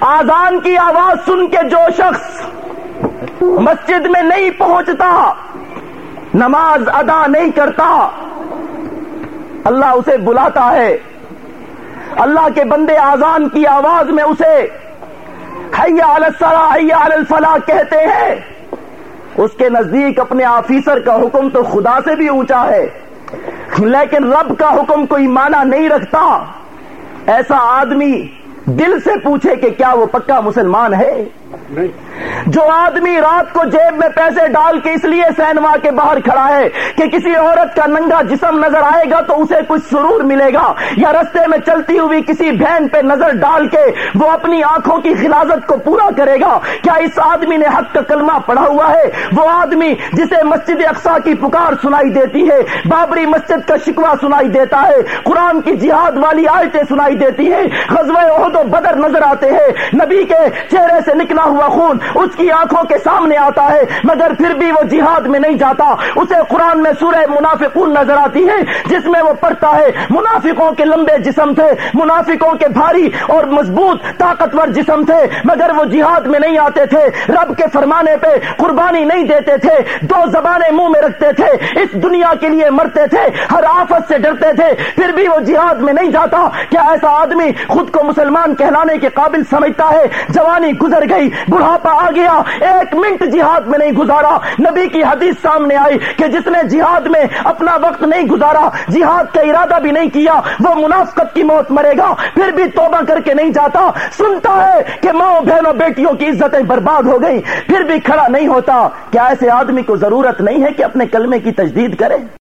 آزان کی آواز سن کے جو شخص مسجد میں نہیں پہنچتا، نماز ادا نہیں کرتا، اللہ اسے بلاتا ہے۔ اللہ کے بندے آزان کی آواز میں اسے حیا الصلاح، حیا الفلاح کہتے ہیں۔ اس کے نزدیک اپنے آفیسر کا حکم تو خدا سے بھی اونچا ہے۔ لیکن رب کا حکم کوئی مانا نہیں رکھتا۔ ایسا آدمی دل سے پوچھے کہ کیا وہ پکا مسلمان ہے؟ جو آدمی رات کو جیب میں پیسے ڈال کے اس لیے سینما کے باہر کھڑا ہے کہ کسی عورت کا ننگا جسم نظر آئے گا تو اسے کچھ سرور ملے گا یا رستے میں چلتی ہوئی کسی بہن پہ نظر ڈال کے وہ اپنی آنکھوں کی خلازت کو پورا کرے گا۔ کیا اس آدمی نے حق کا کلمہ پڑھا ہوا ہے؟ وہ آدمی جسے مسجد اقسا کی پکار سنائی دیتی ہے، بابری مسجد کا شکوا سنائی دیتا ہے، قرآن کی جہاد والی آیتیں سنائی دیتی ہیں۔ عہد و بدر نظر آتے ہیں۔ نبی کے چہرے سے نکل نکلا ہوا خون اس کی آنکھوں کے سامنے آتا ہے، مگر پھر بھی وہ جہاد میں نہیں جاتا۔ اسے قرآن میں سورہ منافقون نظر آتی ہے، جس میں وہ پڑھتا ہے، منافقوں کے لمبے جسم تھے، منافقوں کے بھاری اور مضبوط طاقتور جسم تھے، مگر وہ جہاد میں نہیں آتے تھے۔ رب کے فرمانے پہ قربانی نہیں دیتے تھے، دو زبانیں منہ میں رکھتے تھے، اس دنیا کے لیے مرتے تھے، ہر آفت سے ڈرتے تھے، پھر بھی وہ جہاد میں نہیں جاتا۔ کیا ایسا آدمی خود کو مسلمان کہلانے کے قابل سمجھتا ہے؟ جوانی گزر گئی۔ بڑھاپا آ گیا۔ ایک منٹ جہاد میں نہیں گزارا۔ نبی کی حدیث سامنے آئی کہ جس نے جہاد میں اپنا وقت نہیں گزارا، جہاد کا ارادہ بھی نہیں کیا، وہ منافقت کی موت مرے گا۔ پھر بھی توبہ کر کے نہیں جاتا۔ سنتا ہے کہ ماں، بہنوں، بیٹیوں کی عزتیں برباد ہو گئی پھر بھی کھڑا نہیں ہوتا۔ کیا ایسے آدمی کو ضرورت نہیں ہے کہ اپنے کلمے کی تجدید کرے؟